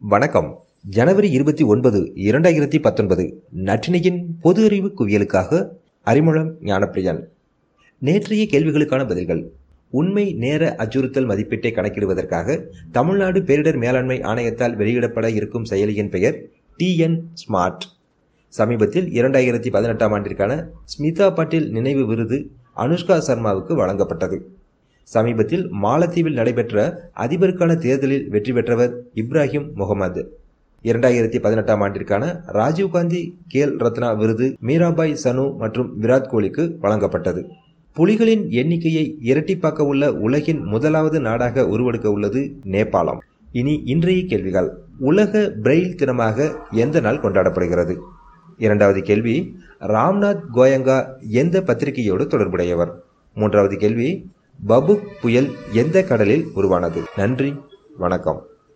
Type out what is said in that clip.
வணக்கம். ஜனவரி இருபத்தி ஒன்பது இரண்டாயிரத்தி பத்தொன்பது நற்றினையின் பொது அறிவு குவியலுக்காக அறிமுகம் ஞானப்பிரியன். நேற்றைய கேள்விகளுக்கான பதில்கள். உண்மை நேர அச்சுறுத்தல் மதிப்பீட்டை கணக்கிடுவதற்காக தமிழ்நாடு பேரிடர் மேலாண்மை ஆணையத்தால் வெளியிடப்பட இருக்கும் செயலியின் பெயர் டிஎன் ஸ்மார்ட் சமீபத்தில் இரண்டாயிரத்தி பதினெட்டாம் ஆண்டிற்கான ஸ்மிதா பாட்டீல் நினைவு விருது அனுஷ்கா சர்மாவுக்கு வழங்கப்பட்டது. சமீபத்தில் மாலத்தீவில் நடைபெற்ற அதிபருக்கான தேர்தலில் வெற்றி பெற்றவர் இப்ராஹிம் முகமது. இரண்டாயிரத்தி பதினெட்டாம் ஆண்டிற்கான ராஜீவ்காந்தி கேல் ரத்னா விருது மீராபாய் சனு மற்றும் விராட் கோலிக்கு வழங்கப்பட்டது. புலிகளின் எண்ணிக்கையை இரட்டிப்பாக்க உள்ள உலகின் முதலாவது நாடாக உருவெடுக்க உள்ளது நேபாளம். இனி இன்றைய கேள்விகள். உலக பிரெயில் தினமாக எந்த நாள் கொண்டாடப்படுகிறது? இரண்டாவது கேள்வி ராம்நாத் கோயங்கா எந்த பத்திரிகையோடு தொடர்புடையவர்? மூன்றாவது கேள்வி பபுக் புயல் எந்த கடலில் உருவானது? நன்றி வணக்கம்.